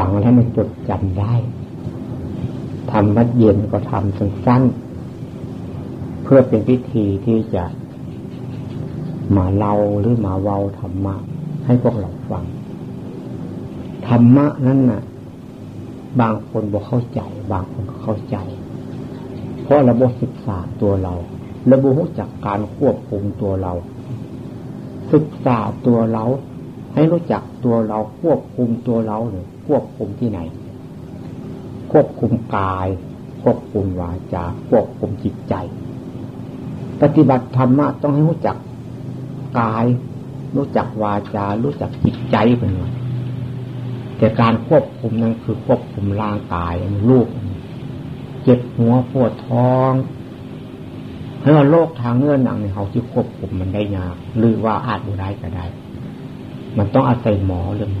ฟังแล้วมันจดจำได้ทำวัดเย็นก็ทำสั้นๆ เพื่อเป็นพิธีที่จะมาเล่าหรือมาเว้าธรรมะ ให้พวกเราฟัง ธรรมะนั้นน่ะ บางคนบอกเข้าใจ บางคนก็เข้าใจ เพราะระบบศึกษาตัวเรา ระบบรู้จักการควบคุมตัวเรา ศึกษาตัวเรา ให้รู้จักตัวเราควบคุมตัวเราหรือควบคุมที่ไหน ควบคุมกาย ควบคุมวาจาควบคุมจิตใจ ปฏิบัติธรรมะต้องให้รู้จักกาย รู้จักวาจา รู้จักจิตใจเป็นไงแต่การควบคุมนั้นคือควบคุมร่างกายลูกเจ็บหัวปวดท้องให้ว่าโรคทางเนื้อหนังในเขาที่ควบคุมมันได้ยากหรือว่าอาจบุได้ก็ได้ มันต้องอาศัยหมอเรื่อง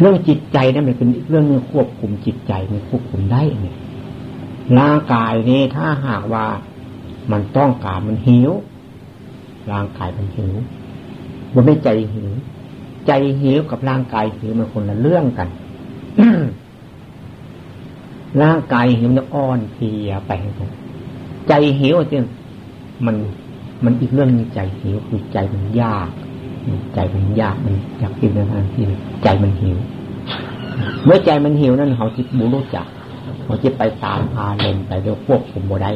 เรื่องจิตใจนั่นมันเป็นเรื่องนึงควบคุมจิตใจมันควบคุมได้เนี่ยร่างกายนี้ถ้าหากว่ามันต้องการมันหิวร่างกายมันหิวมันไม่ใจหิวใจหิวกับร่างกายหิวมันคนละเรื่องกันร่างกายหิวมันอ่อนเพลียไปใจหิวจริงมันมันอีกเรื่องนึงใจหิวคือใจมันยาก ใจมันยากมันอยากกินอะไรที่ใจมันหิว เมื่อใจมันหิวนั่นเขาจิตบูรู้จักเขาจะไปตามอารมณ์ไปเดี๋ยวควบคุมบ่ได้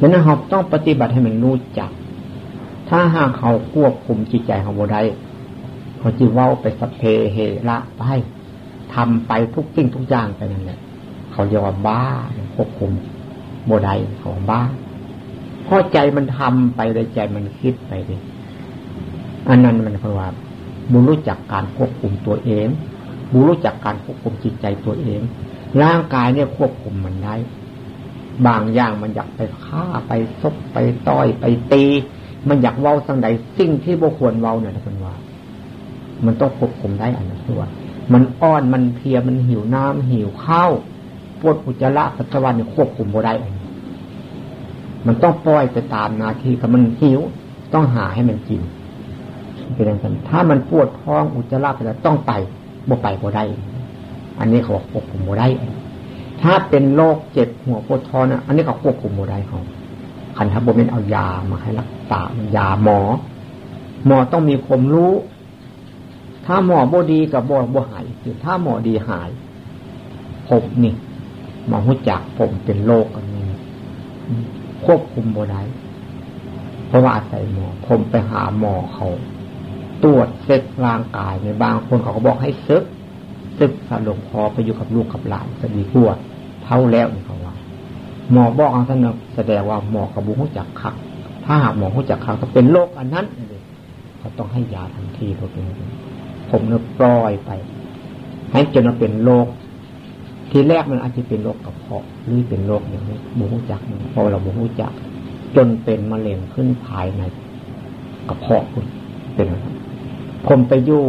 ดังนั้นเราต้องปฏิบัติให้มันรู้จัก ถ้าหากเขาควบคุมจิตใจเของบ่ได้เขาจะว่าไปสเพเฮระไปทำไปทุกสิ่งทุกอย่างไปนั่นแหละเขาเรียกว่าบ้าควบคุมโบได้ของบ้าเพราะใจมันทำไปเลยใจมันคิดไปเลย อันนั้นมันเพราะว่าบุรู้จักการควบคุมตัวเองบุรู้จักการควบคุมจิตใจตัวเอง ร่างกายเนี่ยควบคุมมันได้ บางอย่างมันอยากไปฆ่าไปซบไปต้อยไปตี มันอยากเว้าสังใดสิ่งที่บุควรเว้าเนี่ยเป็นว่า มันต้องควบคุมได้อันนั้นตัวมันอ้อนมันเพียมันหิวน้ำหิวข้าวปวดอุจจาระปัสสาวะเนี่ยควบคุมบ่ได้มันต้องปล่อยไปตามนาทีถ้ามันหิว ต้องหาให้มันกิน เป็นอย่างนั้นถ้ามันปวดท้องอุจจาระไปแล้วต้องไปบ่ไปบ่ได้ อันนี้เขาบอกควบคุมบ่ได้ ถ้าเป็นโรคเจ็บหัวปวดท้องนะอันนี้เขาควบคุมบ่ได้เขาคันทับเป็นเอายามาให้รักษายาหมอ หมอต้องมีความรู้ ถ้าหมอบ่ดีกับบ่บ่หายถ้าหมอดีหายผมนี่มาหุจักผมเป็นโรคอันนี้ควบคุมบ่ได้เพราะว่าอาศัยหมอ ผมไปหาหมอเขา ตรวจเซ็ตร่างกายในบางคนเขาก็บอกให้ซึกซึกสลงพอไปอยู่กับลูกกับหลานจะดีกว่าเท่าแล้วนี่เขาว่าหมอบอกอันนั้นแสดงว่าหมอกระบุหุจักคักถ้าหากหมอหุจักคักก็เป็นโรคอันนั้นเขาต้องให้ยาทันทีพราะเป็นผมเนี่ยปล่อยไป ให้จนมาเป็นโรคทีแรกมันอาจจะเป็นโรคกระเพาะหรือเป็นโรคอย่างนี้บูฮูจักพอเราบูฮูจัก จนเป็นมะเร็งขึ้นภายในกระเพาะคุณเป็นอะไร ผมไปยู่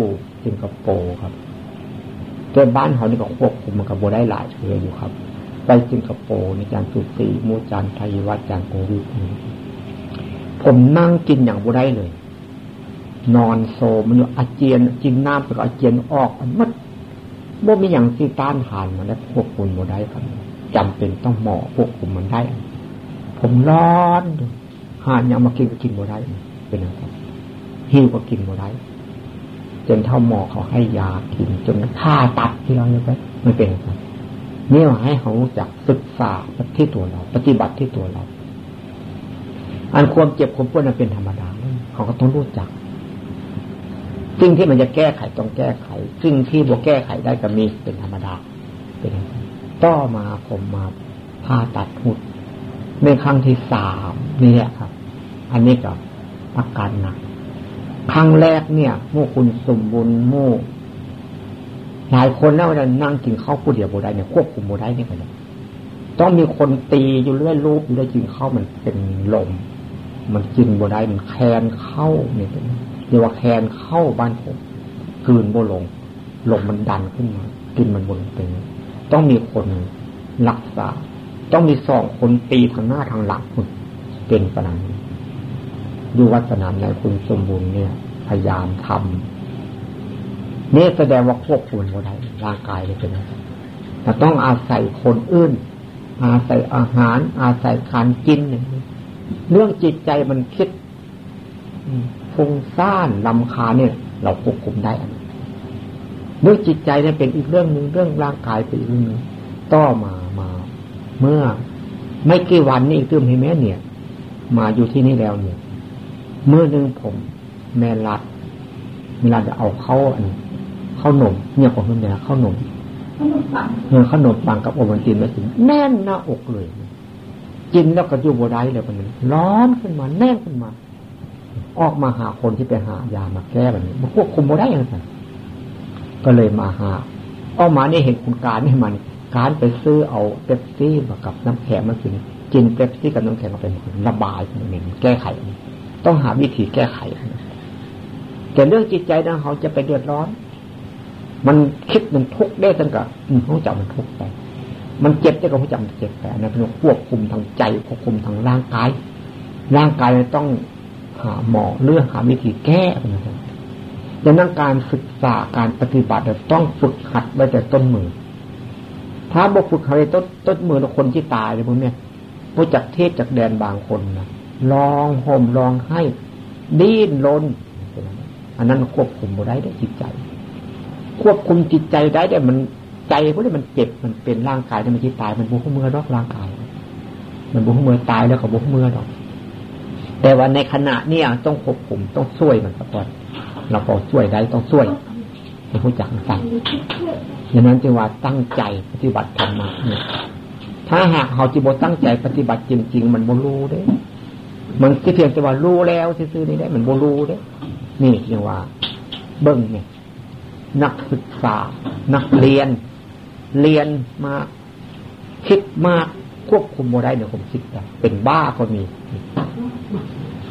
สิงคโปร์ครับจนบ้านเขานี่ก็ควบคุมมันกับโบได้หลายเชื้ออยู่ครับ ไปสิงคโปร์ในจานสุสีมูจานไทยวัดจานโควิดผมนั่งกินอย่างโบได้เลย นอนโซมันอยู่อาเจียนกินน้ำไปก็อาเจียนออกมัดบ่มีอย่างที่ต้านทานมันและควบคุมมันได้ครับจำเป็นต้องหมอควบคุมมันได้ ผมร้อนหานยังมากินก็กินบ่ได้เป็นอะไรหิวก็กินบ่ได้ จนเท่าหมอเขาให้ยากิน จนฆ่าตัดที่เราเนี่ยไปไม่เป็นครับนี่ว่าให้เขาจักศึกษาที่ตัวเรา ปฏิบัติที่ตัวเรา อันความเจ็บความปวดนั้นเป็นธรรมดาเขาก็ต้องรู้จักสิ่งที่มันจะแก้ไขต้องแก้ไขสิ่งที่บวแก้ไขได้ก็มีเป็นธรรมดา เป็นต่อมาผมมาผ่าตัดหุดในครั้งที่สามนี่แหละครับ อันนี้ก็อาการหนัก ครั้งแรกเนี่ยมู่คุณสมบูรณ์มู่หลายคนแล้วจะนั่งกินข้าวผู้เดียวโบได้เนี่ยควบคุมโบได้เนี่ยกันต้องมีคนตีอยู่เรื่อยรูปอยู่เรื่อยกินข้าวมันเป็นลม มันกินโบได้มันแคนเข้าเนี่ยเรียกว่าแคนเข้าบ้านผมกืนบ่ลงลมมันดันขึ้นมากินมันบนเป็นต้องมีคนรักษา ต้องมีสองคนตีทางหน้าทางหลังเป็นประนัน อยู่วัดสนามในคุณสมบูรณ์เนี่ย พยายามทำนี่แสดงว่าควบคุมบ่ได้ร่างกายเลยเป็นแต่ต้องอาศัยคนอื่น อาศัยอาหาร อาศัยการกินอย่างนี้เรื่องจิตใจมันคิดฟุ้งซ่านลำคาเนี่ย เราควบคุมได้เรื่องจิตใจเนี่ยเป็นอีกเรื่องหนึ่งเรื่องร่างกายเป็นอีกเรื่องนึงต่อมามา เมื่อ ไม่กี่วันนี้ตื้มให้แม่เนี่ย มาอยู่ที่นี่แล้วเนี่ย เมื่อหนึ่งผม แม่รัดเวลาจะเอาเข้าอันข้าวหนมเนี่ยของคุณแม่ข้าวหนมเนื้อขนมปังกับโอวันตินมาถึงแน่นหน้าอกเลยกินแล้วก็อยู่บได้เลยมันร้อนขึ้นมาแน่นขึ้นมา ออกมาหาคนที่ไปหายามาแก้แบบนี้มันควบคุมบได้ยังไงก็เลยมาหาออกมาเนี่ยเห็นคุณการนี่มันการไปซื้อเอาเป๊ปซี่มากับน้ำแข็งมากินกินเป๊ปซี่กับน้ำแข็งมาเป็นระบายมันเองแก้ไข ต้องหาวิธีแก้ไข แต่เรื่องจิตใจนะเขาจะไปเดือดร้อน มันคิดมันทุกข์ได้ตั้งแต่เขาจับมันทุกข์ไป มันเจ็บได้ก็เขาจับมันเจ็บไปนะเป็นควบคุมทางใจควบคุมทางร่างกาย ร่างกายต้องหาหมอเรื่องหาวิธีแก้นะครับดังนั้นการศึกษาการปฏิบัติต้องฝึกหัดไว้แต่ต้นมือ ถ้าบอกฝึกหัดต้นต้นมือคนที่ตายเลยพวกเนี้ยพวกจากเทศจากแดนบางคนนะ ลองห่มลองให้ ดิ้นรนอันนั้นควบคุมได้ได้จิตใจ ควบคุมจิตใจได้แต่มันใจพวกนี้มันเจ็บมันเป็นร่างกายที่มันที่ตายมันบุกเมื่อรอกร่างกาย มันบุกเมื่อตายแล้วก็บุกเมื่อดอก แต่ว่าในขณะเนี้ยต้องควบคุมต้องช่วยมันก่อนเราพอช่วยได้ต้องช่วยให้รู้จักฟังดังนั้นจึงว่าตั้งใจปฏิบัติธรรมะเนี่ยถ้าหากเขาจิบตั้งใจปฏิบัติจริง ๆ มันบรู้เด้ มันที่เพียงแต่ว่ารู้แล้วซื่อๆนี่ได้มันบรู้เด้นี่เรียกว่า เบิ้งเนี่ยนักศึกษา นักเรียน เรียนมาคิดมากควบคุมโมได้เนี่ยผมคิดได้เป็นบ้าก็มี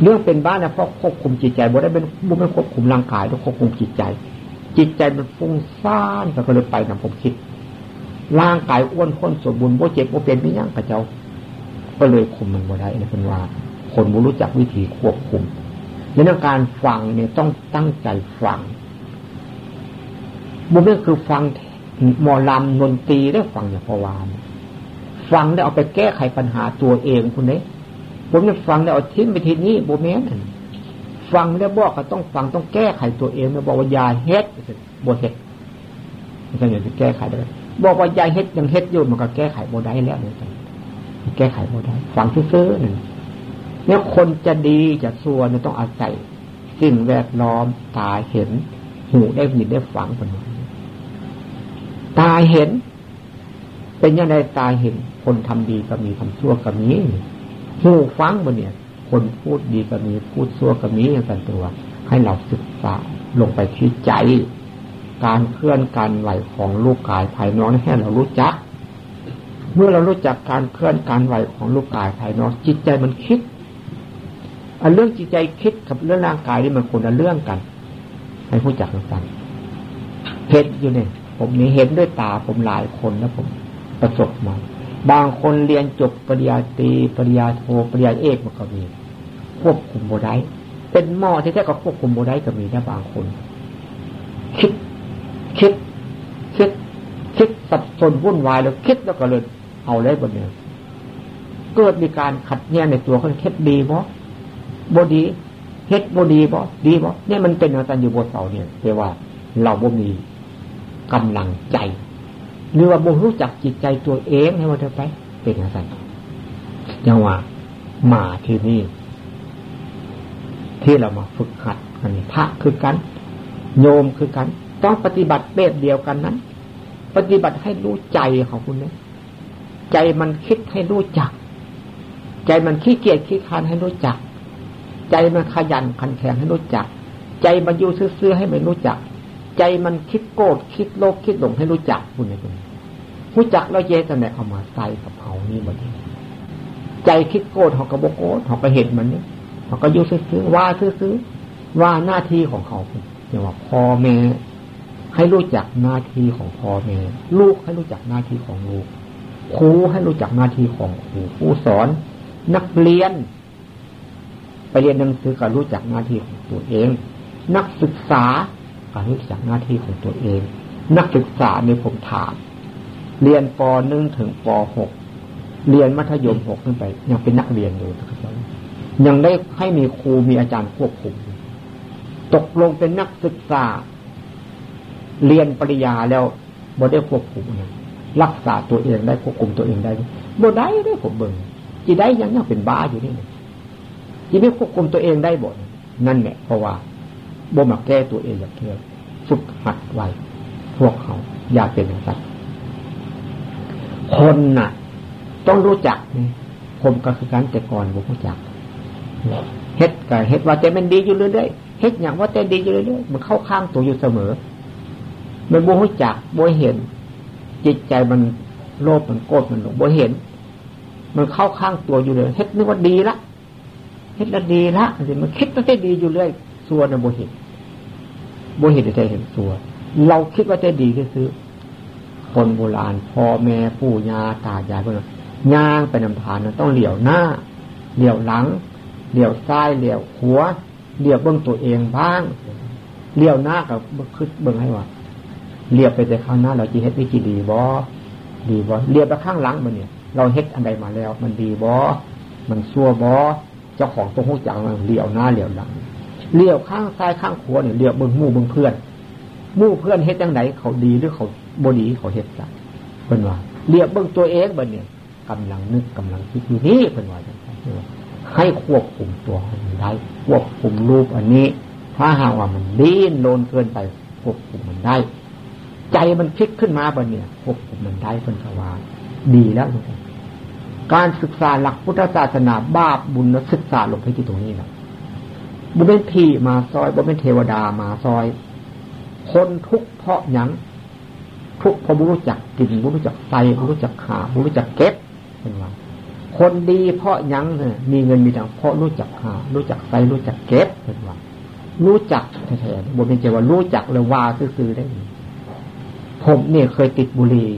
เรื่องเป็นบ้านะเพราะควบคุมจิตใจบ่ได้เป็นบ่ไม่ควบคุมร่างกายต้องควบคุมจิตใจ จิตใจมันฟุ้งซ่านก็เลยไปนำผมคิดร่างกายอ้วนข้นสมบูรณ์บ่เจ็บบ่เป็นไม่ยั่งกระเจ้า ก็เลยคุมมันบ่ได้นะเป็นว่า คนบ่รู้จักวิธีควบคุมในเรื่องการฟังเนี่ยต้องตั้งใจฟังบุญนี่คือฟังหมอลำนนตรีได้ฟังอย่างพอวานฟังแล้เอาไปแก้ไขปัญหาตัวเองคุณเนี่ยผมจะฟังแล้เอาทิ้งไปทีนี้โบเมนฟังแล้บอกก็ต้องฟังต้องแก้ไขตัวเองแล้วบอกว่ายาเฮ็ดบเฮ็ดไม่ใช่อย่างจะแก้ไขได้บอกว่ายาเฮ็ดยังเฮ็ดอยู่มันก็แก้ไขโบได้แล้วเนี่ยแก้ไขโบได้ฟังซื้อๆนึ่ง เนี่ยคนจะดีจะซัวเนี่ยต้องอาศัยสิ่งแวดล้อมตาเห็น หูได้ยินได้ฟังคนตาเห็น เป็นยังไงตาเห็น คนทำดีก็มีทำชั่วก็มีหูฟังบนเนี่ย คนพูดดีก็มีพูดชั่วก็มีอย่างตัว ให้เราศึกษาลงไปที่ใจ การเคลื่อนการไหวของลูกกายภายนอกให้เรารู้จัก เมื่อเรารู้จักการเคลื่อนการไหวของลูกกายภายนอกจิตใจมันคิด อันเรื่องจิตใจคิดกับเรื่องร่างกายนี่มันคนละเรื่องกันให้ผู้จักกันเห็นอยู่เนี่ย ผมนี่เห็นด้วยตาผมหลายคนแล้วผมประสบมา บางคนเรียนจบปริญญาตรีปริญญาโทปริญญาเอกมันก็มีควบคุมโมได้เป็นหม้อที่แท้ก็ควบคุมโมได้ก็มีนะบางคน คิด คิด คิด คิดสับสนวุ่นวายแล้วคิดแล้วก็เลยเอาเลยบนเนี่ยเกิดมีการขัดแย้งในตัวเขาคิดดีบ่ บดีเฮ็ดบดีบ่ดีบ่เนี่ยมันเป็นอาการอยู่บนเสาเนี่ยแต่ว่าเราบ่มีกำลังใจ หรือว่าบ่รู้จักจิตใจตัวเองให้ว่าเธอไป เป็นอะไรจังหวะมาที่นี่ ที่เรามาฝึกหัดกันพระคือกัน โยมคือกัน ต้องปฏิบัติแบบเดียวกันนั้น ปฏิบัติให้รู้ใจของคุณเนี่ยใจมันคิดให้รู้จัก ใจมันขี้เกียจขี้คานให้รู้จัก ใจมันขยันขันแข็งให้รู้จัก ใจมันยู่ซื่อให้มันรู้จัก ใจมันคิดโกรธคิดโลภคิดหลงให้รู้จักคุณนี่คุณรู้จักแล้วเยสเนี่ยเอามาใส่กับเขานี่หมดใจคิดโกรธเขาก็บกโกรธเขาก็เห็นมันเนี่ยเขาก็ยุ่ซื้อว่าซื้อว่าหน้าที่ของเขาอย่างว่าพ่อแม่ให้รู้จักหน้าที่ของพ่อแม่ลูกให้รู้จักหน้าที่ของลูกครูให้รู้จักหน้าที่ของครูผู้สอน นักเรียน ไปเรียนหนังสือก็รู้จักหน้าที่ของตัวเอง นักศึกษาการรู้จักหน้าที่ของตัวเอง นักศึกษาในผมถาม เรียนปหนึ่งถึงปหกเรียนมัธยมหกขึ้นไป ยังเป็นนักเรียนอยู่ยังได้ให้มีครูมีอาจารย์ควบคุม ตกลงเป็นนักศึกษา เรียนปริญญาแล้วบ่ได้ควบคุมนะรักษาตัวเองได้ควบคุมตัวเองได้บ่ได้ได้ผมเบิ่งจีได้ยังยังเป็นบ้าอยู่นี่ จีไม่ควบคุมตัวเองได้บ่นั่นแหละเพราะว่าบ่มาแก้ตัวเองอย่างเดียวฝึกหัดไว้พวกเขาอย่าเป็นอย่างนั้นคนน่ะ ต้องรู้จักนี่ผมก็คือการแต่ก่อนผมรู้จักเฮ็ดกับเฮ็ดว่าแต่มันดีอยู่เรื่อยๆเฮ็ดอย่างว่าแต่ดีอยู่เรื่อยๆมันเข้าข้างตัวอยู่เสมอ มันบ่รู้จักบ่เห็น จิตใจมันโลภมันโกรธมันหลงบ่เห็น มันเข้าข้างตัวอยู่เลยเฮ็ดนึกว่าดีละ เฮ็ดแล้วดีละสิมันคิดว่าได้ดีอยู่เรื่อยส่วนบ่เห็นบ่เห็นแต่เห็นส่วนเราคิดว่าได้ดีก็คือ คนโบราณพ่อแม่ปู่ย่าตายายพวกนั้นย่างไปนำทานนะต้องเหลียวหน้า เหลียวหลัง เหลียวซ้ายเหลียวหัว เหลียวเบื้องตัวเองบ้าง เหลียวหน้ากับคือเบื้องให้ว่าเลียวไปแต่ข้างหน้า เราจีเฮ็ดวิจีดีบอดีบอเลียวไปข้างหลังมันเนี่ย เราเฮ็ดอันใดมาแล้ว มันดีบอมันชั่วบอ เจ้าของตรงหูจังมันเลียวหน้าเลียวหลังเลียวข้างซ้ายข้างขวาเนี่ยเลียวเบื้องมู่เบื้องเพื่อนมู่เพื่อนเฮ็ดยังไงเขาดีหรือเขาบดีเขาเฮ็ดกันเป็นว่าเลียวเบื้องตัวเองบันเนี่ยกำลังนึกกำลังคิดอยู่นี่เป็นว่าให้ควบคุมตัวมันได้ควบคุมรูปอันนี้ ถ้าหากว่ามันดิ้นโลนเกินไปควบคุมมันได้ ใจมันคิดขึ้นมาบนเนี่ยควบคุมมันได้เป็นสวาดีแล้ว การศึกษาหลักพุทธศาสนาบาปบุญศึกษาลงไปที่ตรงนี้นะบุเป็นผีมาซอยบุเป็นเทวดามาซอย คนทุกเพราะหยังทุกเพราะบุรู้จักกินบุรู้จักใส่บุรู้จักขาบุรู้จักเก็บเป็นว่าคนดีเพราะยังเนี่ยมีเงินมีทางเพราะรู้จักหา รู้จักใส่รู้จักเก็บเป็นว่ารู้จักแท้ๆบนเป็นใจว่ารู้จักเลยว่าซื้อได้ ผมเนี่ยเคยติดบุหรี่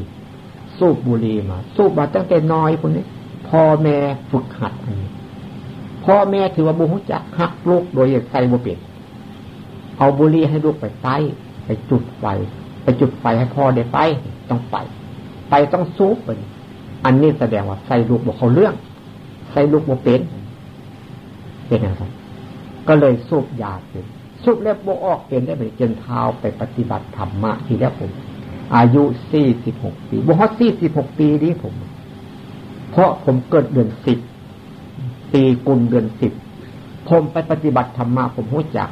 สูบบุหรี่มา สูบมาตั้งแต่น้อยคนนี้ พ่อแม่ฝึกหัดพ่อแม่ถือว่าบุหุจักหักลูกโดยใส่บุเปลี่ยนเอาบุหรี่ให้ลูกไปใต้ไปจุดไฟไปจุดไฟให้พ่อได้ไปต้องไปไปต้องสูบไปอันนี้แสดงว่าใส่ลูกบอกเขาเรื่อง ใส่ลูกบอกเป็น เป็นอะไรก็เลยสูบยาเป็นสูบแล้วบกออกเป็นได้ไปเจนเท้าไปปฏิบัติธรรมะทีแล้วผม อายุสี่สิบหกปีบวชสี่สิบหกปีนี้ผม เพราะผมเกิดเดือนสิบปีกุลเดือนสิบผมไปปฏิบัติธรรมะผมหัวจัก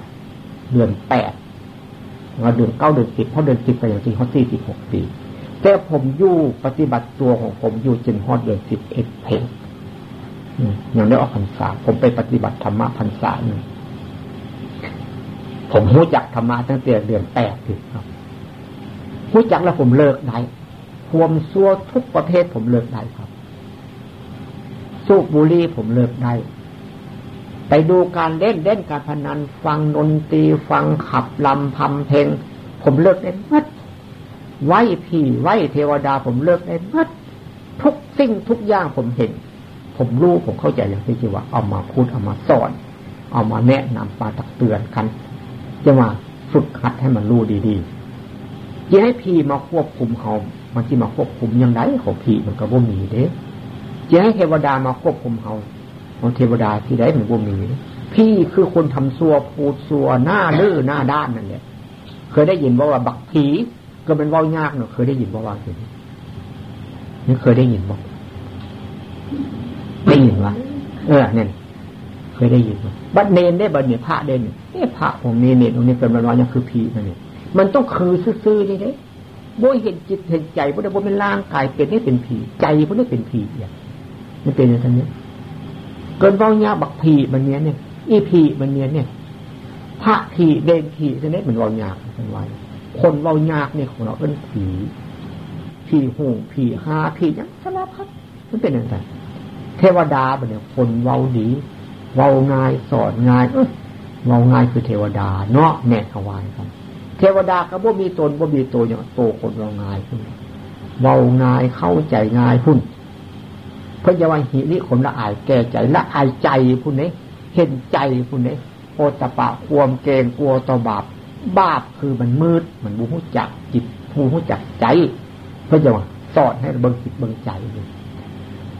เดือนแปดมาเดือนเก้าเดือนสิบเพราะเดือนสิบไปอย่างจริงเขาสี่สิบหกปีแต่ผมอยู่ปฏิบัติตัวของผมอยู่จนฮอดเดือนสิบเอ็ดเพลงอย่างได้ออกพรรษา ผมไปปฏิบัติธรรมะพรรษาหนึ่งผมรู้จักธรรมะตั้งแต่เดือนแปดถึงครับรู้จักแล้วผมเลิกได้ความซัวทุกประเภทผมเลิกได้ครับ สูบบุหรี่ผมเลิกได้ ไปดูการเล่นเล่นการพนัน ฟังดนตรีฟังขับลำพำเพลง ผมเลิกได้หมดไหวพี่ไหวเทวดาผมเลิกได้หมดทุกสิ่งทุกอย่างผมเห็น ผมรู้ผมเข้าใจอย่างที่ว่าเอามาพูดเอามาสอน เอามาแนะนำมาตักเตือนกันจะมาฝึกหัดให้มันรู้ดีๆจะให้พี่มาควบคุมเขามันที่มาควบคุมยังไงของพี่มันก็บ่มีเด้ จะให้เทวดามาควบคุมเขาของเทวดาที่ไหนมันบ่มี พี่คือคนทำซัวพูดซัวหน้าลื้อหน้าด้านนั่นแหละเคยได้ยินว่าว่าบักผีก็เป็นว่ายากเนาะเคยได้ยินบ่ว่าสินี่เคยได้ยินบ่ได้ยินวะเออเนี่ยเคยได้ยินบัดเนนได้บัดเนี่ยพระเด่นเอ๊ะพระผมนี่เนนตรงนี้เป็นมันว่ายังคือผีมันเนี่ยมันต้องคือซื่อๆนี่เด้บ่เห็นจิตเห็นใจบ่ได้บ่เป็นร่างกายเป็นนี่เป็นผีใจบ่ได้เป็นผีอย่าง นี่เป็นอย่างนี้เกินว่ายาบักผีมันเนี้ยเนี่ยอีผีมันเนี้ยเนี่ยพระผีเดนผีเนี้ยมันว่ายากเป็นไว้คนเรายากเนี่ยของเราเป็นผีผีหูผีหาผียังสารพัดมันเป็นอย่างไรเทวดาเนี่ยคนเว้าดี เว้าง่ายสอนง่ายเออเว้าง่ายคือเทวดา เนาะแน่ขวายครับ เทวดาก็บ่มีตนบ่มีตัวอย่างโตคนเว้าง่ายขึ้นเว้าง่ายเข้าใจง่ายพุ่น พื่อจะว่าหิริคนละอายแก่ใจละอายใจพุ่นนี้เห็นใจพุ่นนี้โอตปะความเกงกลัวต่อบาปบาปคือมันมืดมันบูหูจักจิตบูหูจักใจเพื่อจะว่าสอนให้เบิ่งจิตเบิ่งใจเลย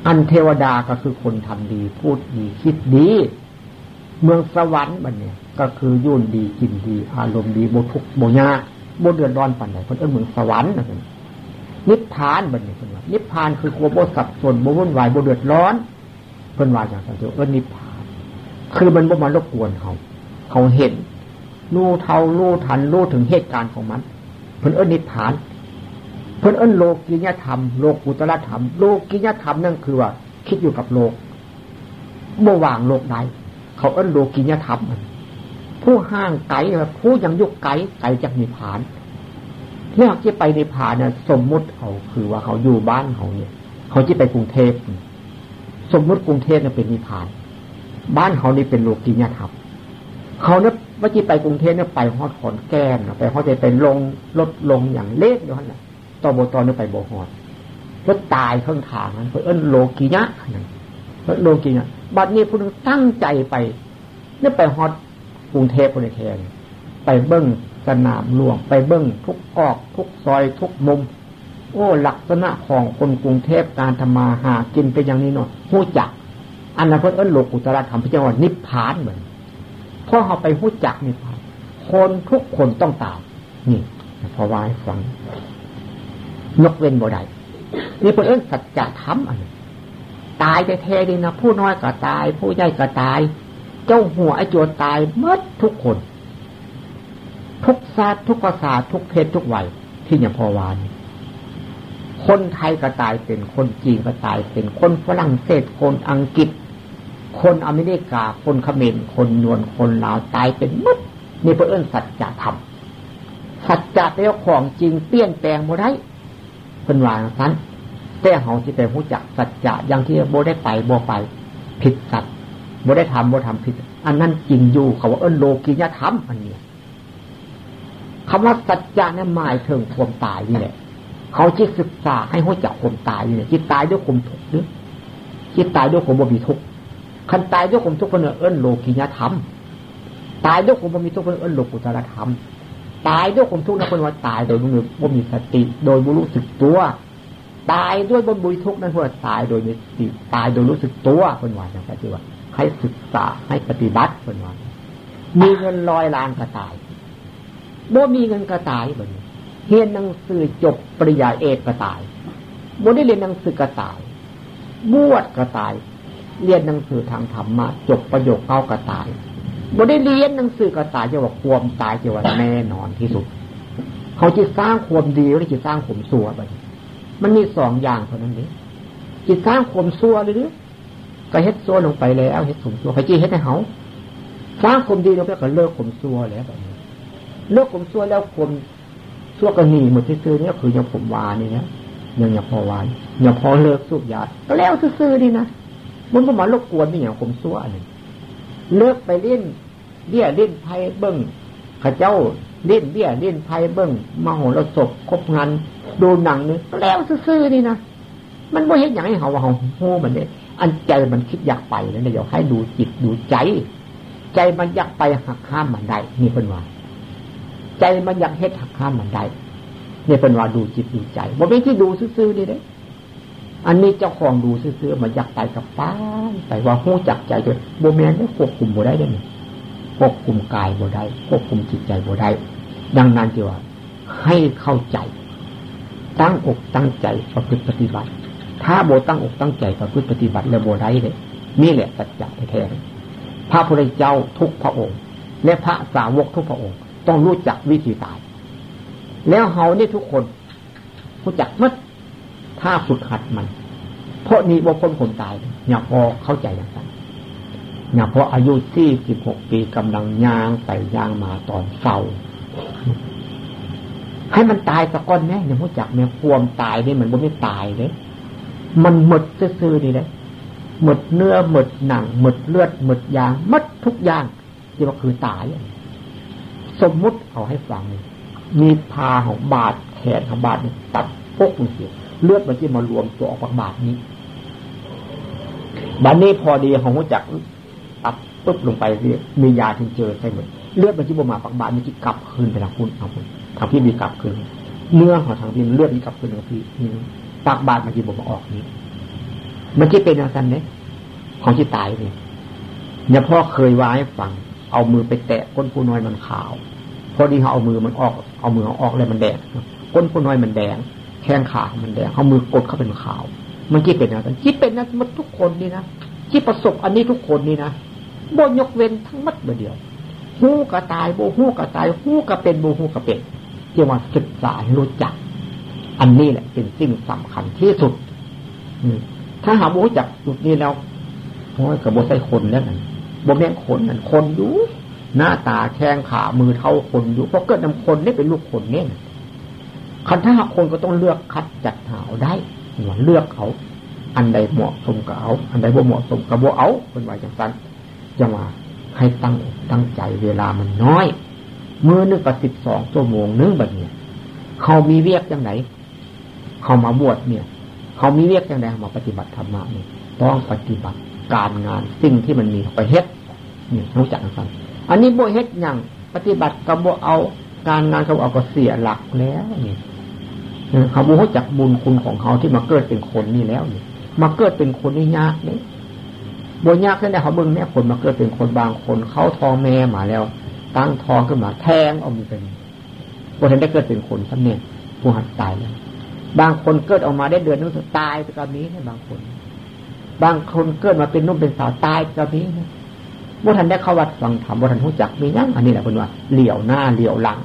อันเทวดาก็คือคนทำดี พูดดีคิดดี เมืองสวรรค์บันเนี่ย ก็คือยุ่นดีกินดี อารมณ์ดีโบทุกโบยาโบเดือดร้อนปันไหนคนเออเมืองสวรรค์นะค นิพพานบันเนี่ยคนว่านิพพานคือความโบสับสนโบวุ่นวายโบเดือดร้อนเพิ่นว่าอย่างไรเออนิพพาน คือมันบ่มารบกวนเขา เขาเห็นรู้เท่ารู้ทันรู้ถึงเหตุการณ์ของมัน เพิ่นเอิ้นนิพพาน เพิ่นเอิ้นโลกิยธรรมโลกุตละธรรมโลกิยธรรมนั่นคือว่า คิดอยู่กับโลกเมื่อวางโลกใดเขาเอิ้นโลกิยธรรมมันผู้ห้างไกลผู้ยังยุกไกลไกลจากนิพพาน เรื่องที่ไปในิพพานเนี่ยสมมุติเขาคือว่าเขาอยู่บ้านเขาเนี่ยเขาที่ไปกรุงเทพสมมุติกรุงเทพเนี่ยเป็นนิพพาน บ้านเขานี่เป็นโลกิยธรรมเขาเนี่ยว่าจีไปกรุงเทพเนี่ยไปฮอดขอนแก้มไปฮอดใจเป็นลงลดลงอย่างเล็กอยู่นั่นแหละตอโบตอนเนี่ยไปโบฮอดรถตายเครื่องทางนั้นเพื่อเอิ้นโลกียะนั่นเพื่อโลกียะบัดนี้ผู้นึงตั้งใจไปเนี่ยไปฮอดกรุงเทพคนในแทนไปเบิ้ง สนามหลวงไปเบิ้งทุกออกทุกซอยทุกมุม โอ้ลักษณะของคนกรุงเทพการทำมาหากินเป็นอย่างนี้หน่อยหู้จักอันนั้นเพื่อเอิ้นโลกุตระธรรมพิจารณานิพพานเหมือนพราะเขาไปหู้จักนี่ไปคนทุกคนต้องตายนี่พอวาให้ฟังยกเว้นบ่ได้นี่เป็นเรื่องสัจธรรมอันตายแท้ๆดีนะผู้น้อยก็ตาย ผู้ใหญ่ก็ตาย เจ้าหัวไอ้โจตายเมื่อทุกคน ทุกศาสตร์ทุกภาษาทุกเพศทุกวัยที่อย่างพอวาน คนไทยก็ตายเป็นคนจีนก็ตายเป็นคนฝรั่งเศสคนอังกฤษ คนอเมริกา คนเขมรคนยวนคนลาวตายเป็นมดนี่เพื่อเอื้นสัจธรรมสัจจะแล้วของจริงเปลี่ยนแปลงโมได้เป็นวางนั้นแต่เขาที่ไปรู้จักสัจจะอย่างที่โบได้ไปโบไป ผิดสัจโบได้ทำโบทำผิด อันนั้นจริงอยู่เขาว่าเอิ้นโลกิยธรรมอันนี้ คำว่าสัจจะนี่หมายถึงความตายนี่แหละเขาจิตศึกษาให้รู้จักความตายนี่แหละจิตตายด้วยความทุกข์หรือจิตตายด้วยความบ่มีทุกข์คันตายด้วยความทุกข์คนเอิ้นโลกิยธรรม ตายด้วยความบ่มีทุกข์คนเอิ้นโลกุตรธรรม ตายด้วยความทุกข์นั้นคนว่าตายโดยบ่มีสติ โดยบ่รู้สึกตัว ตายด้วยบนบุญทุกข์นั้นคนว่าตายโดยมีสติตายโดยรู้สึกตัวคนว่าอย่างไรว่าให้ศึกษาให้ปฏิบัติคนว่ามีเงินลอยล้านก็ตาย บ่มีเงินก็ตายเหมือนเรียนหนังสือจบปริญญาเอกก็ตายบ่ได้เรียนหนังสือก็ตาย บวชก็ตาย เรียนหนังสือทางธรรมะจบประโยคเข้ากระตายบ่ได้เรียนหนังสือกระตายจะว่าความตายจะว่าแน่นอนที่สุด เขาจะสร้างความดีหรือจะสร้างข่มซัวไปมันมีสองอย่างเท่านั้นเองจิตสร้างข่มซัวหรือก็เฮ็ดซัวลงไปแล้วเฮ็ดข่มซัวใครจีเฮ็ดให้เขาสร้างข่มดีลงไปก็เลิกข่มซัวแล้วแบบ เลิกข่มซัวแล้วข่มซัวก็หนีหมดที่ซื้อเนี่ยคือยังผมวานี่นะยังยังพอวานยังพอเลิกสูบยาก็แล้วซื้อนี่นะมันก็มาลบกวนนี่อย่างผมซัวนึ่เลิกไปเล่นเบี้ยเล่นไพ่เบิ้งข้าเจ้าเล่นเบี้ยเล่นไพ่เบิ้งมาโหรสพคบงานดูหนังนี่แล้วซื่อๆนี่นะมันไม่เห็นอย่างให้เขาว่าเขาโง่มันเนี่ยอันใจมันคิดอยากไปแล้วเนี่ยอยากให้ดูจิตดูใจ ใจมันอยากไปหักข้ามมันได้นี่เป็นว่า ใจมันอยากเฮ็ดหักข้ามมันได้นี่ยเป็นว่าดูจิตดูใจบ่เป็นที่ดูซื่อๆนี่เด้อันนี้เจ้าของดูซื้อๆมาอยากไปกับป้าไปว่าหู้จักใจจนโบแมนนี่ควบคุมโบได้เลยควบคุมกายโบได้ควบคุมจิตใจโบได้ดังนั้นจีว่า ให้เข้าใจ ตั้งอกตั้งใจประพฤติปฏิบัติ ถ้าโบตั้งอกตั้งใจประพฤติปฏิบัติแล้วโบได้เลยนี่แหละสัจจะแท้พระพุทธเจ้าทุกพระองค์ และพระสาวกทุกพระองค์ ต้องรู้จักวิธีตาย แล้วเฮานี่ทุกคนรู้จักมัดถ้าฝึกหัดมัน เพราะนี้ว่าพ้นคนตายอย่าพอเข้าใจอย่างนั้นอย่าพออายุที่สิบหกปีกำลังย่างไปย่างมาตอนเศร้าให้มันตายสักก้อนแม่อย่าพูดจักแม่ความตายนี่มันไม่ตายเลยมันหมดซื่อๆนี่แหละหมดเนื้อหมดหนังหมดเลือดหมดยางมดทุกอย่างที่ว่าคือตาย สมมุติเอาให้ฟังมีพาของบาดแขนของบาดตัดพกมันเสียเลือดมันที่มารวมตัวออกจากบาดนี้บัดนี้พอดีของหัวจักตับปุ๊บลงไปเรียมียาที่เจอใช่ไหมเลือดมันจีบมาปักบาทมันจีกลับคืนไปทางคุณเอาคุณทางพี่มีกลับคืนเนื้อของทางพี่เลือดมีกลับคืนกับพี่ปักบาทมันจีบมาออกนี้มันจีเป็นอะไรเนี่ยของที่ตายเนี่ยเนี่ยพ่อเคยว่าให้ฟัง เอามือไปแตะก้นผู้น้อยมันขาว พอดีเขาเอามือมันออก เอามือออกเลยมันแดงก้นผู้น้อยมันแดง แข้งขามันแดงเอามือกดเข้าเป็นขาว มันจีเป็นอะไรจีเป็นนะมันทุกคนนี่นะที่ประสบอันนี้ทุกคนนี่นะบ่ยกเว้นทั้งมัดเดียวหูกระตายโบหูกระตายหูกระเป็นโบหูกระเป็นเรียกว่าศึกษารู้จัก อันนี้แหละเป็นสิ่งสำคัญที่สุดถ้าหาโบรู้จักจุดนี้แล้วโอ้ยกับโบใส่คนแล้วนั่นโบแม่คนนั่นคนอยู่หน้าตาแข้งขามือเท่าคนอยู่เพราะเกิดนำคนนี่เป็นลูกคนเนี่ยคันถ้าคนก็ต้องเลือกคัดจัดหาได้หวเลือกเขา อันใดเหมาะสมกับเอาอันใดบ่เหมาะสมกับบ่เอาเป็นไว้จังสันจะมาให้ตั้งตั้งใจเวลามันน้อยมือนึงกับสิบสองชั่วโมงนึงแบบเนี้ยเขามีเวียกยังไงเขามาบวชเนี่ย เขามีเวียกยังไงมาปฏิบัติธรรมะเนี่ยต้องปฏิบัติ การงานสิ่งที่มันมีไปเฮ็ดนี่รู้จักกันอันนี้บ่เฮ็ดอย่างปฏิบัติกับบ่เอาการงานเขาเอาก็เสียหลักแล้วนี่เขาบูรู้จักบุญคุณของเขาที่มาเกิดเป็นคนนี่แล้วนี่มาเกิดเป็นคนนี่ยากนี่บนยากขึ้นได้เขาเบิ่งแม่คนมาเกิดเป็นคนบางคนเขาทองแม่มาแล้ว ตั้งทองขึ้นมาแทงเอามือเป็นบนเห็นได้เกิดเป็นคนท่าเนี่ยผู้หัดตายแล้วบางคนเกิดออกมาได้เดือนนึงตายไปกับนี้นบางคน บางคนเกิดมาเป็นนุ่มเป็นสาวตายกับนี้นะบ่ทันได้เข้าวัดฟังธรรมบ่ทันรู้จักมีนั่งอันนี้แหละคนว่าเหลี่ยวหน้าเหลี่ยวหลัง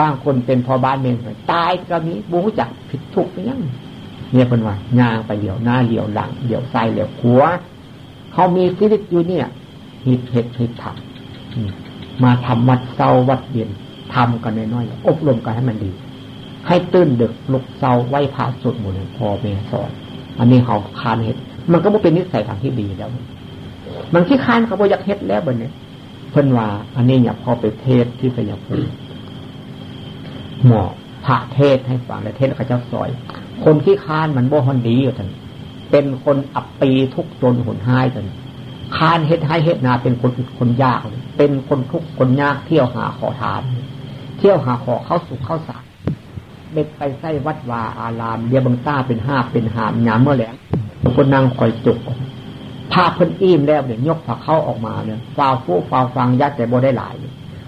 บางคนเป็นพอบ้านเมงตายก็มีบูรู้จักผิดทุกข์ยังเนี่ยเป็นว่ายางไปเหลี่ยวหน้าเหลี่ยวหลังเหลี่ยวซ้ายเหลี่ยวขวาเขามีชีวิตอยู่เนี่ยหิดเห็ดหิดทำมาทำวัดเศร้าวัดเย็นทำกันน้อยๆอบรมกันให้มันดี ให้ตื่นดึกลุกเศร้าไหวพระสวดมนต์พอเมสอนอันนี้เขาคานเห็ด มันก็ไม่เป็นนิสัยทางที่ดีแล้วมันที่คานเขาบอกอยากเห็ดแล้วบนนี้เพิ่นว่า อันนี้อยากพอไปเทศที่สยามภูมิหมอพระเทศให้ฟังและเทศเขาเจ้าซอย คนที่ค้านมันบ่ฮอนดีอยู่ท่านเป็นคนอับปีทุกจนหนห้ายท่านค้านเฮ็ดให้เฮ็ดนาเป็นคนอึดคนยาก เป็นคนทุกคนยากเที่ยวหาขอทาน เที่ยวหาขอเข้าสุขเข้าสารเด็กไปใส่วัดวาอารามเดียบังต้าเป็นห้าเป็นหามยามเมื่อแหลง คนนั่งคอยจุกถ้าเพิ่นอิ่มแล้วเนี่ยยกผักเข้าออกมาเนี่ยฟาวฟูฟาวฟังยัดแต่บ่ได้หลาย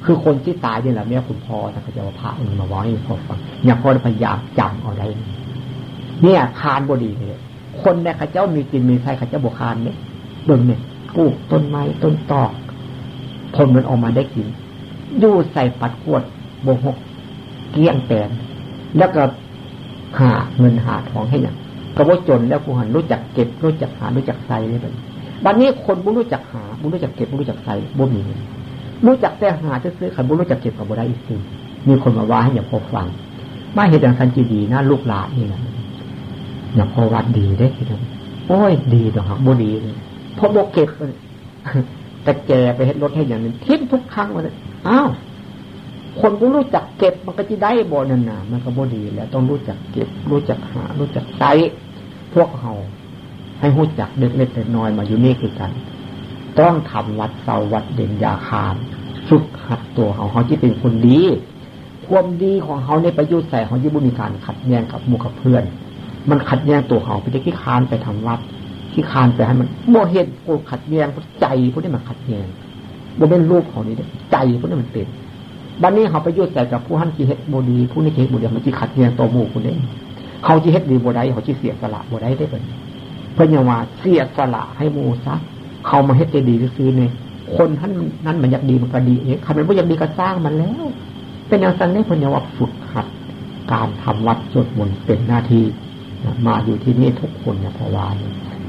คือคนที่ตายเนี่ยแหละเนี่ยคุณพ่อถ้าเขาจะมาพามันมาไว้พ่อฟังอย่าพอพยายามจำเอาได้เนี่ยคานบดีเลยคนเนี่ยข้าเจ้ามีกินมีใช้ข้าเจ้าบวคานเนี่ยเบิ่งเนี่ยปลูกต้นไม้ต้นตอกผลมันออกมาได้กินยู่ใส่ปัดขวดโบหกเกี้ยงแปนแล้วก็หาเงินหาทองให้อย่าง ก็ว่าจนแล้วกูหันรู้จักเก็บรู้จักหารู้จักใส่เลยแบบบัดนี้คนบุรู้จักหาบุรู้จักเก็บบุรู้จักใส่บุมีรู้จักแต่หาจะซื้อขันบุรู้จักเก็บกับบุได้อีกทีมีคนมาว่าให้อย่าพอฟังมาเหตุอย่างสันจีดีนะลูกหลานนี่แหละอย่าพอวัดดีได้ทีเดียวโอ้ยดีต่อหักบุดีเลยพอบกเก็บแต่แกไปเห็นรถให้อย่างนึงทิ้งทุกครั้งมาเลยอ้าว คนกูรู้จักเก็บมันก็จะได้บ่นันนามันก็บ่ดีแล้วต้องรู้จักเก็บ รู้จักหา รู้จักใช้พวกเขาให้รู้จักเด็กเล็กน้อยมาอยู่นี่คือกัน ต้องทำวัดเสาวัดเด่นยาคามฝึกหัดตัวเขาเขาที่เป็นคนดี ความดีของเขาในประโยชน์ใส่เขาที่บุญมีการขัดแย้งกับมูกับเพื่อน มันขัดแย้งตัวเขาไปที่คานไปทำวัดที่คานไปให้มันโมเหตุโกขัดแย้งใจพวกนี้มันขัดแย้งโมเป็นรูปของนี้ใจพวกนี้มันเป็น บัดนนี้เขาไปยุ่งใส่กับผู้หันจีเฮ็ดโมดี ผู้นี้จีเฮ็ดโมดีมันจีขัดแย้งตัวมู่คนเองเขาจีเฮ็ดดีโมได้เขาจีเสียสละโมได้ได้เป็นเพื่อนยังว่าเสียสละให้มู่ซะเขามาเฮ็ดดีซื้อเนี่ยคนท่านนั้นมันอยากดีมันก็ดีเองใครมันไม่อยากดีก็สร้างมันแล้ว เป็นอย่างนั้นเนี่ยเพื่อนยังว่าฝึกหัด การทำวัดสวดมนต์เป็นหน้าที่มาอยู่ที่นี่ทุกคนเนี่ยพอวาน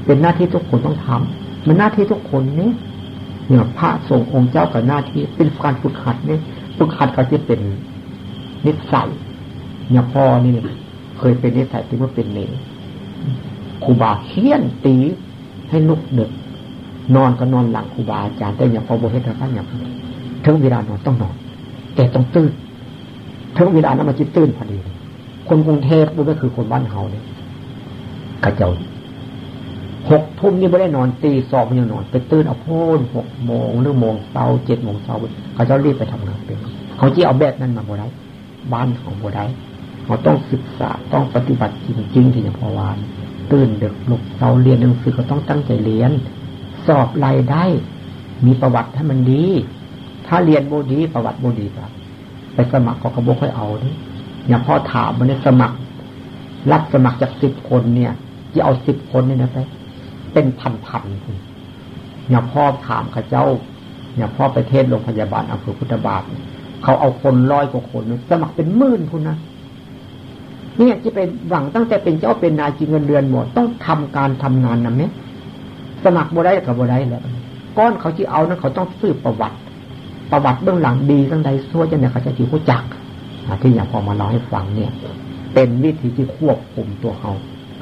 เป็นหน้าที่ทุกคนต้องทำมันหน้าที่ทุกคนนี่เนี่ยพระสงฆ์องค์เจ้ากับหน้าที่เป็นการฝึกหัดเนี่ย ฝึกหัดก็จะเป็นนิสัยเนี่ยพ่อนี่เคยเป็นนิสัยที่ว่าเป็นเนรครูบาเคี้ยนตีให้ลุกเดึก นอนก็นอนหลังครูบาอาจารย์แต่อย่างพอโบเฮ็ดท่านอย่างถึงเวลานอนต้องนอน แต่ต้องตื่นถึงเวลานั้นมันจะตื่นพอดี คนกรุงเทพมันก็คือคนบ้านเฮาเนี่ยกระเจ้า หกทุ่มนี่ไม่ได้นอนตีสองยังนอน ไปตื่นเอาโพนหกโมงหรือโมงเช้าเจ็ดโมงเช้าเขาจะรีบไปทำงานเป็นเขาจีเอาแบบนั้นมาบ่ได้บ้านของบ่ได้เขาต้องศึกษาต้องปฏิบัติจริงๆที่อย่างพอวานตื่นเด็กหลุกเช้าเรียนหนังสือก็ต้องตั้งใจเรียน สอบรายได้ มีประวัติให้มันดี ถ้าเรียนโบดีประวัติโบดีครับไปสมัครก็กระบอกค่อยเอาดิอย่างพ่อถามมันในสมัคร รับสมัครจากสิบคนเนี่ยจะเอาสิบคนเนี่ยนะไป เป็นพันๆคุณอย่าพ่อถามข้าเจ้าอย่าพ่อไปเทศโรงพยาบาลอำเภอพุทธบาทเขาเอาคนร้อยกว่าคนสมัครเป็นหมื่นคุณนะเนี่ยจะเป็นหวังตั้งแต่เป็นเจ้าเป็นนายจริงเงินเดือนหมดต้องทำการทำงานนะเนี่ยสมัครบ่ได้กับบ่ได้แล้วก้อนเขาที่เอานั้นเขาต้องสืบประวัติ ประวัติเบื้องหลังดีตั้งใดซัวจะเนี่ยเขาจะที่รู้จักที่อย่างพอมาเล่าให้ฟังเนี่ย เป็นวิธีที่ควบคุมตัวเขา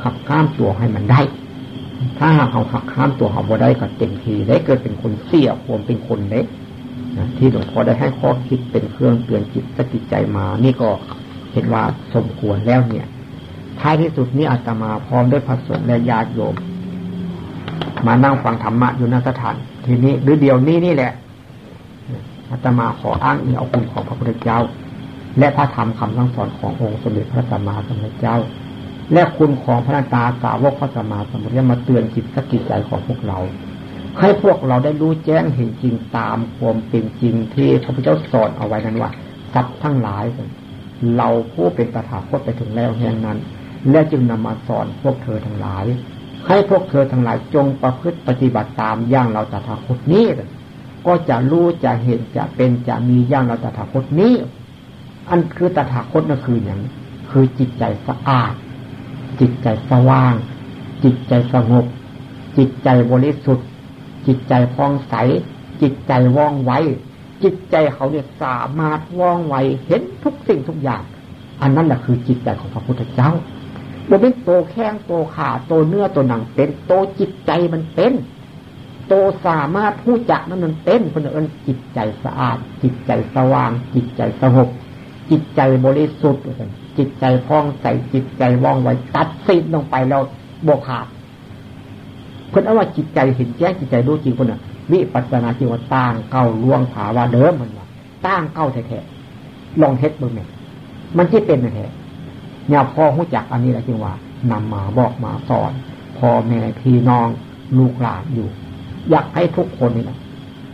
ขับข้ามตัวให้มันได้ ถ้าหากเขาหักข้ามตัวเขาบ่ได้ก็เต็มทีได้เกิดเป็นคนเสียควมเป็นคนเล็กนะที่หลวงพ่อได้ให้ข้อคิดเป็นเครื่องเตือนจิตสติใจมา นี่ก็เห็นว่าสมควรแล้วเนี่ย ท้ายที่สุดนี้อาตมาพร้อมด้วยพระสงฆ์และญาติโยม มานั่งฟังธรรมะอยู่นสถาน ทีนี้หรือเดียวนี้นี่แหละอาตมาขออ้างอิงเอาคุณของพระพุทธเจ้า และพระธรรมคำสั่งสอนขององค์สมเด็จพระสัมมาสัมพุทธเจ้า และคุณของพระนาตาสาวกพระสัมมาสัมพุทธเจ้ามาเตือนจิตสกิจใจของพวกเรา ให้พวกเราได้รู้แจ้งเห็นจริงตามความเป็นจริงที่พระพุทธเจ้าสอนเอาไว้นั้นว่าสัตว์ทั้งหลาย เราผู้เป็นตถาคตไปถึงแล้วแห่งนั้น และจึงนำมาสอนพวกเธอทั้งหลาย ให้พวกเธอทั้งหลายจงประพฤติปฏิบัติตามอย่างเราตถาคตนี้ ก็จะรู้จะเห็นจะเป็นจะมีอย่างเราตถาคตนี้ อันคือตถาคตนั่นคืออย่างคือจิตใจสะอาด จิตใจสว่าง จิตใจสงบ จิตใจบริสุทธิ์ จิตใจพองใส จิตใจว่องไว จิตใจเขาเนี่ยสามารถว่องไวเห็นทุกสิ่งทุกอย่าง อันนั้นแหละคือจิตใจของพระพุทธเจ้าบเป็นโตแข้งโตขาโตเนื้อโตหนังเป็นโตจิตใจมันเป็นโตสามารถผู้จักนั้นมันเป็นคนเอิญจิตใจสะอาด จิตใจสว่าง จิตใจสงบจิตใจบริสุทธิ์ จิตใจพองใส่จิตใจว่องไวตัดสินลงไปแล้วบกขาดเพื่อนเอาว่าจิตใจเห็นแจ้งจิตใจรู้จริงคนน่ะวิปัสสนาจิว่าตั้งเก้าล่วงผาว่าเดิมมันว่าตั้งเก้าแท้ๆลองเทสเบิ่งเนี่ยมันที่เป็นแท้เนี่ยพ่อหู้จักอันนี้แหละจริงว่านำมาบอกมาสอนพ่อแม่พี่น้องลูกหลานอยู่ อยากให้ทุกคนนี่นะ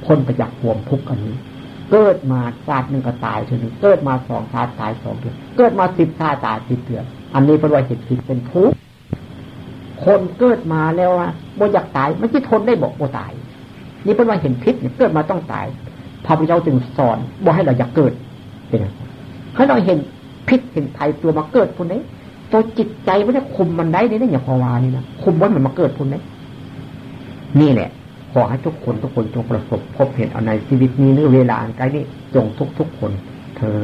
พ้นไปจากความทุกข์อันนี้ เกิดมาชาติหนึ่งก็ตายทีนึงเกิดมาสองชาติตายสองเดือนเกิดมาสิบชาติตายสิบเดือนอันนี้เป็นว่าเหตุผิดเป็นทุกข์คนเกิดมาแล้วอะบ่อยากตายไม่ใช่ทนได้บอกบ่ตาย นี่เป็นว่าเห็นพิษเนี่ยเกิดมาต้องตายพระพุทธเจ้าจึงสอนบ่ให้เราอยากเกิดเป็นให้เราเห็นพิษเห็นภัยตัวมาเกิดคนนี้ตัวจิตใจไม่ได้คุมมันได้เนี่ยอย่างพอวานี่นะคุมว่ามันมาเกิดคนนี้นี่แหละ อให้ทุกคนทุกคนจงประสบพบเห็นเอาในชีวิตนี้หรือเวลาอันใกล้นี้จงทุกทุกคนเธอ